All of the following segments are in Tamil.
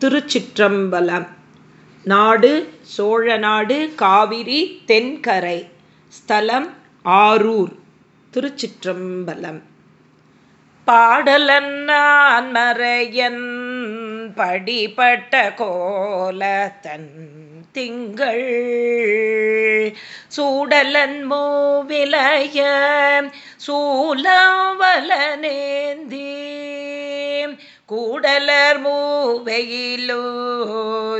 திருச்சிற்றம்பலம் நாடு சோழநாடு காவிரி தென்கரை. ஸ்தலம் ஆரூர். திருச்சிற்றம்பலம். பாடலன் நான் மறையன் படிப்பட்ட கோலத்தன் திங்கள். சூடலன் மூவிலைய சூலவலனேந்தி கூடலர் மூவையிலோ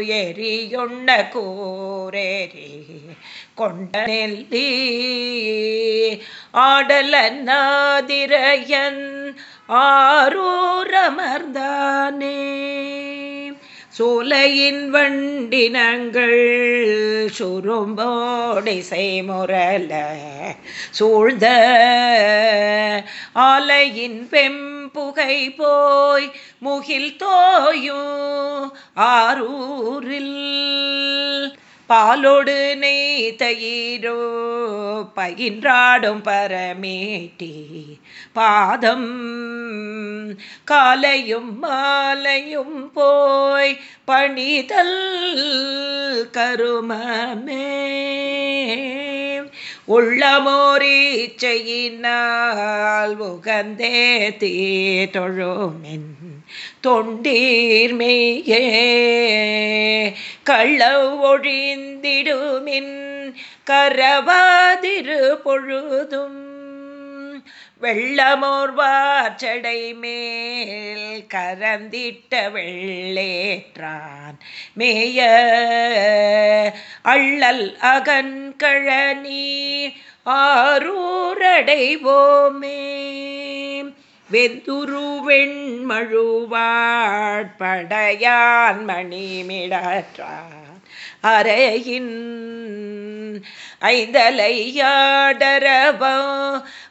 எரியொண்ண கூரேரி கொண்ட நெல்லி ஆடல நாதிரையன் ஆரூரமர்ந்தானே. சோலையின் வண்டினங்கள் சுரும்போடிசை முரல சூழ்ந்த ஆலையின் பெம் புகை போய் முகில் தோயும் ஆரூரில். பாலோடு நெய்தயிரோ பயின்றாடும் பரமேட்டி பாதம். காலையும் மாலையும் போய் பணிதல் கருமமே. உள்ளமோரீச்சையினால் உகந்தே தீ தொண்டீர்மையே கள்ள ஒழிந்திடுமின் கரவாதிரு பொழுதும் வெள்ளமோர்வாச்சடை மேல் கரந்திட்ட வெள்ளேற்றான் மேய அள்ளல் அகன்கழனி ஆரூரடைவோமே. வெந்துரு வெண்மழுவாட்படையான் மணிமிடற்றான். அறையின் ஐந்தலையாடரவோ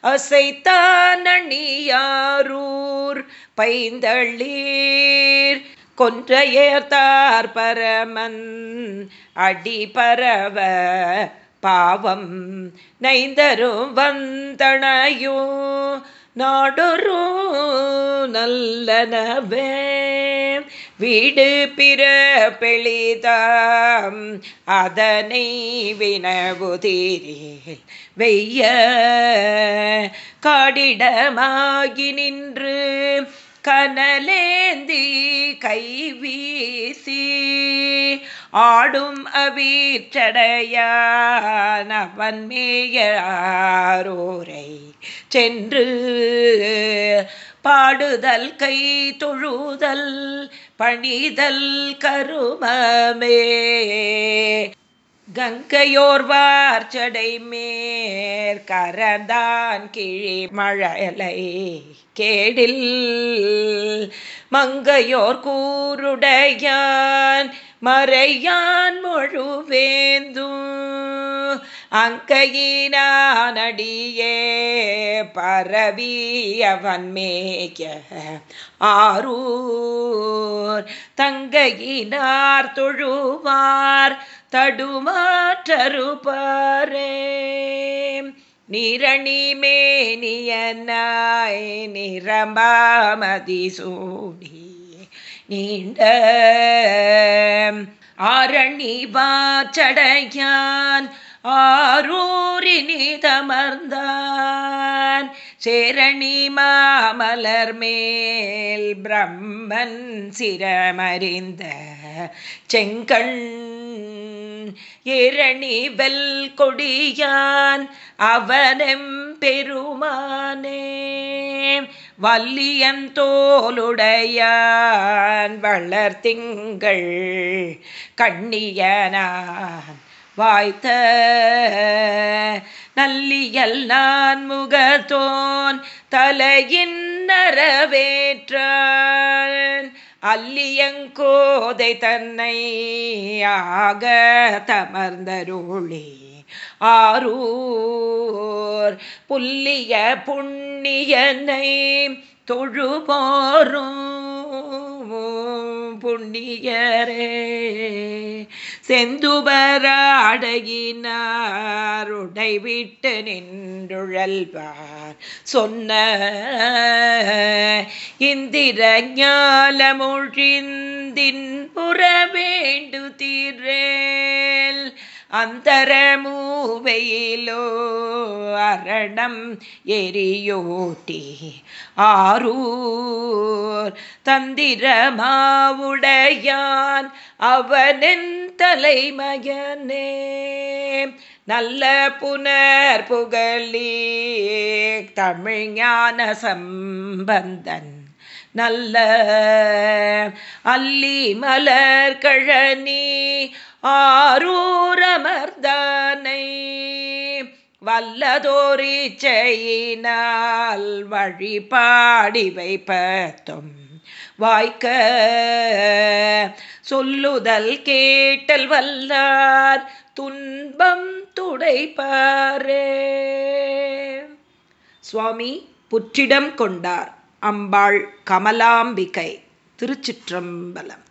அசைத்தானியாரூர் பைந்தளீர் கொன்றையர்த்தார் பரமன் அடி பரவ பாவம் நைந்தரும் வந்தனையும் நாடொரு நல்லனவே. வீடு பிற பெளிதாம் அதனை வினவுதீரில் வெய்ய காடிடமாகி நின்று கனலேந்தி கைவீசி ஆடும் அவீற்றடையான் அவன் மேயாரோரை சென்று பாடுதல் கை தொழுதல் பணிதல் கருமமே. கங்கையோர்வார் சடை மேற் கரந்தான் கிழி மழலை கேடில். மங்கையோர் கூருடையான் மறையான் முழுவேந்தும். அங்கையினானடியே பரவியவன் மேய ஆரூர். தங்கையினார் தொழுவார் தடுமாற்றருபாரே நிரணி மேனியனாய் நிரம்பாமதி சூடி நீண்ட ஆரணி வாச்சடையான் ஆரூரினிதமர்ந்தான் சேரணி மாமலர் மேல் பிரம்மன் சிரமறிந்த செங்கண். ஏரணி கொடியான் அவனம் பெருமானே. வல்லியன் தோலுடையான் வளர் கண்ணியனான். வாய்த்த நல்லியல் நான் முகத்தோன் தலையின் நரவேற்றான் அல்லியங்கோதை தன்னை ஆக தமர்ந்தருளே. ஆரூர் புல்லிய புண்ணியனை தொழுபோரும். புண்ணியரே. செந்துபராடையினார் உடைவிட்டு நின்றுழல்வார். சொன்ன இந்திர ஞாலமொழிந்த புற வேண்டு தீரேல் அந்தரமூவையிலோ அரணம் எரியோட்டி ஆரூர் தந்திரமாவுடையான் அவனின் தலைமயனே. நல்ல புனர் புகழி தமிழ் ஞான சம்பந்தன் நல்ல அல்லி மலர் கழனி ஆரூரமர்தானை வல்லதோரிச்சையினால் வழிபாடி வைப்பத்தும் வாய்க்க சொல்லுதல் கேட்டல் வல்லார் துன்பம் துடைப்பாரே. சுவாமி புற்றிடம் கொண்டார். அம்பாள் கமலாம்பிகை திருச்சிற்றம்பலம்.